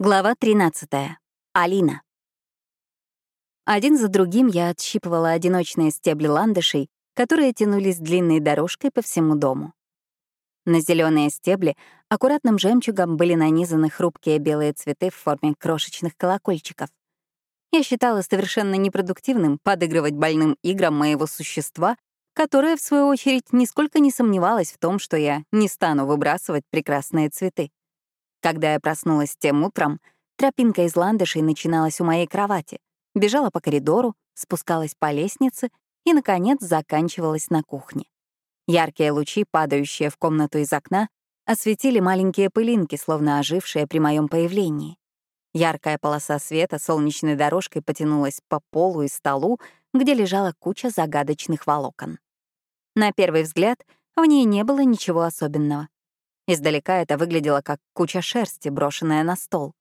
Глава 13. Алина. Один за другим я отщипывала одиночные стебли ландышей, которые тянулись длинной дорожкой по всему дому. На зеленые стебли аккуратным жемчугом были нанизаны хрупкие белые цветы в форме крошечных колокольчиков. Я считала совершенно непродуктивным подыгрывать больным играм моего существа, которое, в свою очередь, нисколько не сомневалось в том, что я не стану выбрасывать прекрасные цветы. Когда я проснулась тем утром, тропинка из ландышей начиналась у моей кровати, бежала по коридору, спускалась по лестнице и, наконец, заканчивалась на кухне. Яркие лучи, падающие в комнату из окна, осветили маленькие пылинки, словно ожившие при моем появлении. Яркая полоса света солнечной дорожкой потянулась по полу и столу, где лежала куча загадочных волокон. На первый взгляд в ней не было ничего особенного. Издалека это выглядело как куча шерсти, брошенная на стол.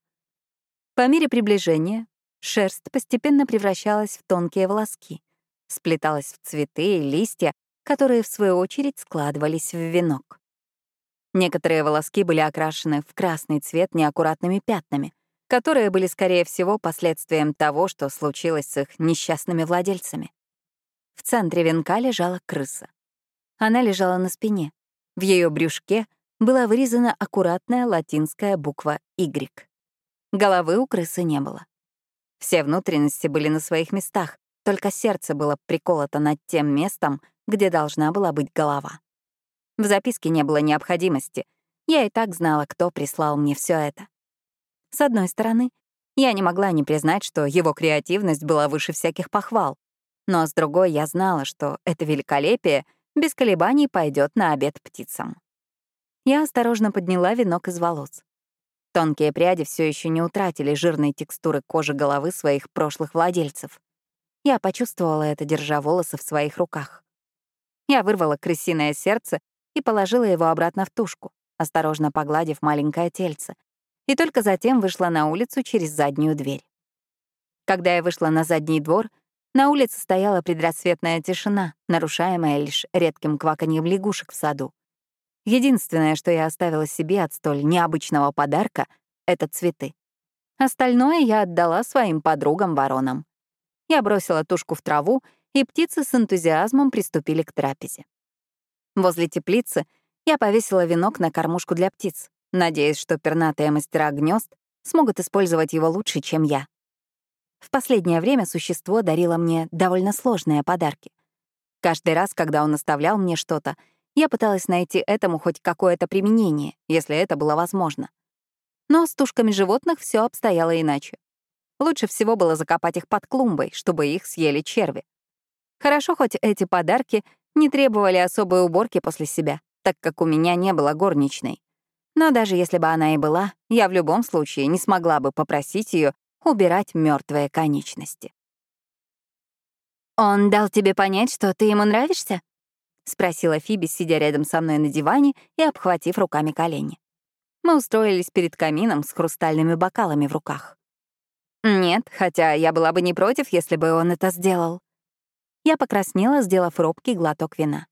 По мере приближения шерсть постепенно превращалась в тонкие волоски, сплеталась в цветы и листья, которые, в свою очередь, складывались в венок. Некоторые волоски были окрашены в красный цвет неаккуратными пятнами, которые были, скорее всего, последствием того, что случилось с их несчастными владельцами. В центре венка лежала крыса. Она лежала на спине. В ее брюшке была вырезана аккуратная латинская буква «Y». Головы у крысы не было. Все внутренности были на своих местах, только сердце было приколото над тем местом, где должна была быть голова. В записке не было необходимости. Я и так знала, кто прислал мне все это. С одной стороны, я не могла не признать, что его креативность была выше всяких похвал. Но с другой я знала, что это великолепие без колебаний пойдет на обед птицам. Я осторожно подняла венок из волос. Тонкие пряди все еще не утратили жирной текстуры кожи головы своих прошлых владельцев. Я почувствовала это, держа волосы в своих руках. Я вырвала крысиное сердце и положила его обратно в тушку, осторожно погладив маленькое тельце, и только затем вышла на улицу через заднюю дверь. Когда я вышла на задний двор, на улице стояла предрассветная тишина, нарушаемая лишь редким кваканьем лягушек в саду. Единственное, что я оставила себе от столь необычного подарка — это цветы. Остальное я отдала своим подругам-воронам. Я бросила тушку в траву, и птицы с энтузиазмом приступили к трапезе. Возле теплицы я повесила венок на кормушку для птиц, надеясь, что пернатые мастера гнезд смогут использовать его лучше, чем я. В последнее время существо дарило мне довольно сложные подарки. Каждый раз, когда он оставлял мне что-то, я пыталась найти этому хоть какое-то применение, если это было возможно. Но с тушками животных все обстояло иначе. Лучше всего было закопать их под клумбой, чтобы их съели черви. Хорошо, хоть эти подарки не требовали особой уборки после себя, так как у меня не было горничной. Но даже если бы она и была, я в любом случае не смогла бы попросить ее убирать мертвые конечности. «Он дал тебе понять, что ты ему нравишься?» — спросила Фиби, сидя рядом со мной на диване и обхватив руками колени. Мы устроились перед камином с хрустальными бокалами в руках. Нет, хотя я была бы не против, если бы он это сделал. Я покраснела, сделав робкий глоток вина.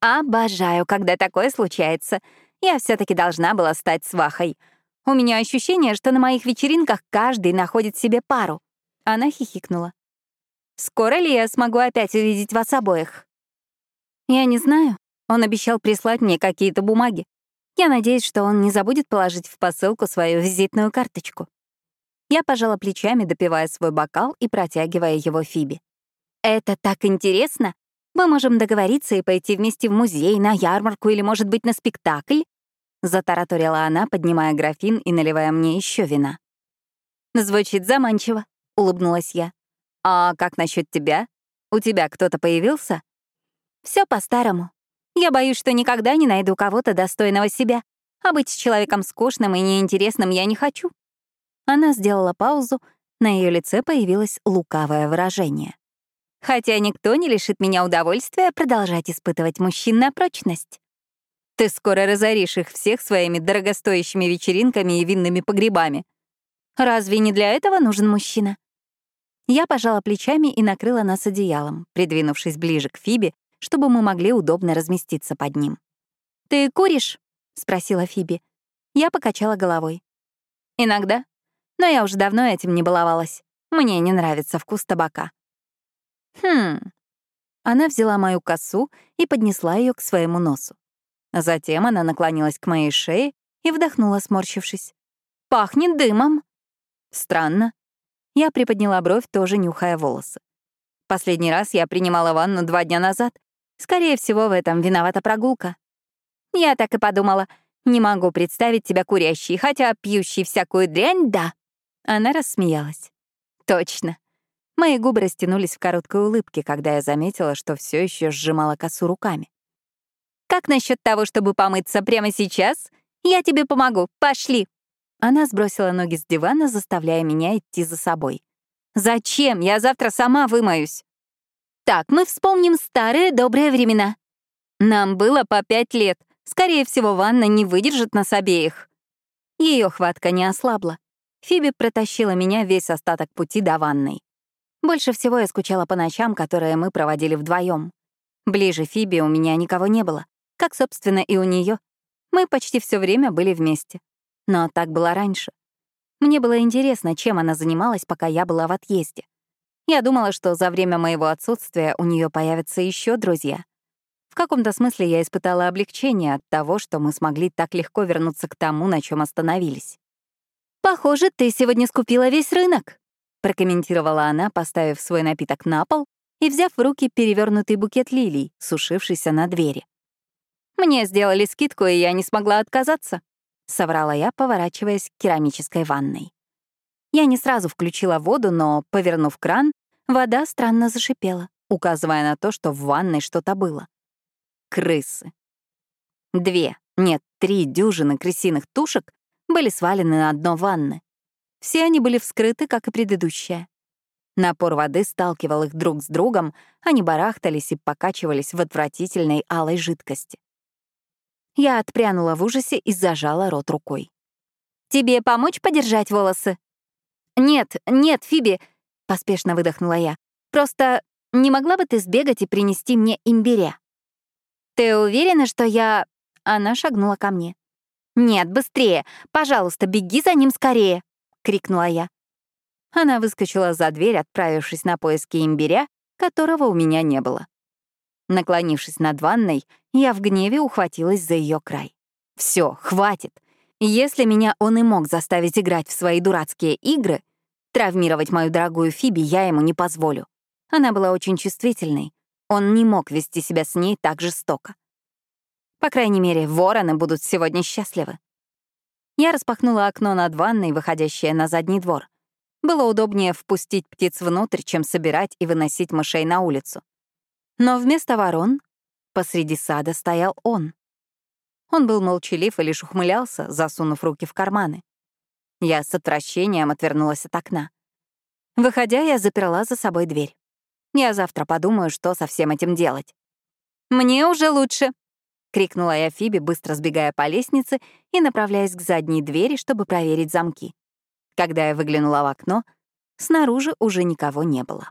Обожаю, когда такое случается. Я все таки должна была стать свахой. У меня ощущение, что на моих вечеринках каждый находит себе пару. Она хихикнула. Скоро ли я смогу опять увидеть вас обоих? Я не знаю. Он обещал прислать мне какие-то бумаги. Я надеюсь, что он не забудет положить в посылку свою визитную карточку. Я пожала плечами, допивая свой бокал и протягивая его Фиби. «Это так интересно! Мы можем договориться и пойти вместе в музей, на ярмарку или, может быть, на спектакль?» Затараторила она, поднимая графин и наливая мне еще вина. «Звучит заманчиво», — улыбнулась я. «А как насчет тебя? У тебя кто-то появился?» Все по-старому. Я боюсь, что никогда не найду кого-то достойного себя, а быть человеком скучным и неинтересным я не хочу». Она сделала паузу, на ее лице появилось лукавое выражение. «Хотя никто не лишит меня удовольствия продолжать испытывать мужчин на прочность. Ты скоро разоришь их всех своими дорогостоящими вечеринками и винными погребами. Разве не для этого нужен мужчина?» Я пожала плечами и накрыла нас одеялом, придвинувшись ближе к Фибе чтобы мы могли удобно разместиться под ним. «Ты куришь?» — спросила Фиби. Я покачала головой. «Иногда. Но я уже давно этим не баловалась. Мне не нравится вкус табака. Хм. Она взяла мою косу и поднесла ее к своему носу. Затем она наклонилась к моей шее и вдохнула, сморщившись. «Пахнет дымом». Странно. Я приподняла бровь, тоже нюхая волосы. Последний раз я принимала ванну два дня назад. Скорее всего, в этом виновата прогулка. Я так и подумала. Не могу представить тебя курящей, хотя пьющей всякую дрянь — да. Она рассмеялась. Точно. Мои губы растянулись в короткой улыбке, когда я заметила, что все еще сжимала косу руками. «Как насчет того, чтобы помыться прямо сейчас? Я тебе помогу. Пошли!» Она сбросила ноги с дивана, заставляя меня идти за собой. «Зачем? Я завтра сама вымоюсь». «Так, мы вспомним старые добрые времена. Нам было по пять лет. Скорее всего, ванна не выдержит нас обеих». Ее хватка не ослабла. Фиби протащила меня весь остаток пути до ванной. Больше всего я скучала по ночам, которые мы проводили вдвоем. Ближе Фиби у меня никого не было, как, собственно, и у нее. Мы почти все время были вместе. Но так было раньше. Мне было интересно, чем она занималась, пока я была в отъезде. Я думала, что за время моего отсутствия у нее появятся еще друзья. В каком-то смысле я испытала облегчение от того, что мы смогли так легко вернуться к тому, на чем остановились. «Похоже, ты сегодня скупила весь рынок», — прокомментировала она, поставив свой напиток на пол и взяв в руки перевернутый букет лилий, сушившийся на двери. «Мне сделали скидку, и я не смогла отказаться», — соврала я, поворачиваясь к керамической ванной. Я не сразу включила воду, но, повернув кран, вода странно зашипела, указывая на то, что в ванной что-то было. Крысы. Две, нет, три дюжины крысиных тушек были свалены на дно ванны. Все они были вскрыты, как и предыдущая. Напор воды сталкивал их друг с другом, они барахтались и покачивались в отвратительной алой жидкости. Я отпрянула в ужасе и зажала рот рукой. «Тебе помочь подержать волосы?» «Нет, нет, Фиби», — поспешно выдохнула я. «Просто не могла бы ты сбегать и принести мне имбиря?» «Ты уверена, что я...» Она шагнула ко мне. «Нет, быстрее! Пожалуйста, беги за ним скорее!» — крикнула я. Она выскочила за дверь, отправившись на поиски имбиря, которого у меня не было. Наклонившись над ванной, я в гневе ухватилась за ее край. Все, хватит. Если меня он и мог заставить играть в свои дурацкие игры, травмировать мою дорогую Фиби я ему не позволю. Она была очень чувствительной. Он не мог вести себя с ней так жестоко. По крайней мере, вороны будут сегодня счастливы. Я распахнула окно над ванной, выходящее на задний двор. Было удобнее впустить птиц внутрь, чем собирать и выносить мышей на улицу. Но вместо ворон посреди сада стоял он. Он был молчалив и лишь ухмылялся, засунув руки в карманы. Я с отвращением отвернулась от окна. Выходя, я заперла за собой дверь. Я завтра подумаю, что со всем этим делать. «Мне уже лучше!» — крикнула я Фиби, быстро сбегая по лестнице и направляясь к задней двери, чтобы проверить замки. Когда я выглянула в окно, снаружи уже никого не было.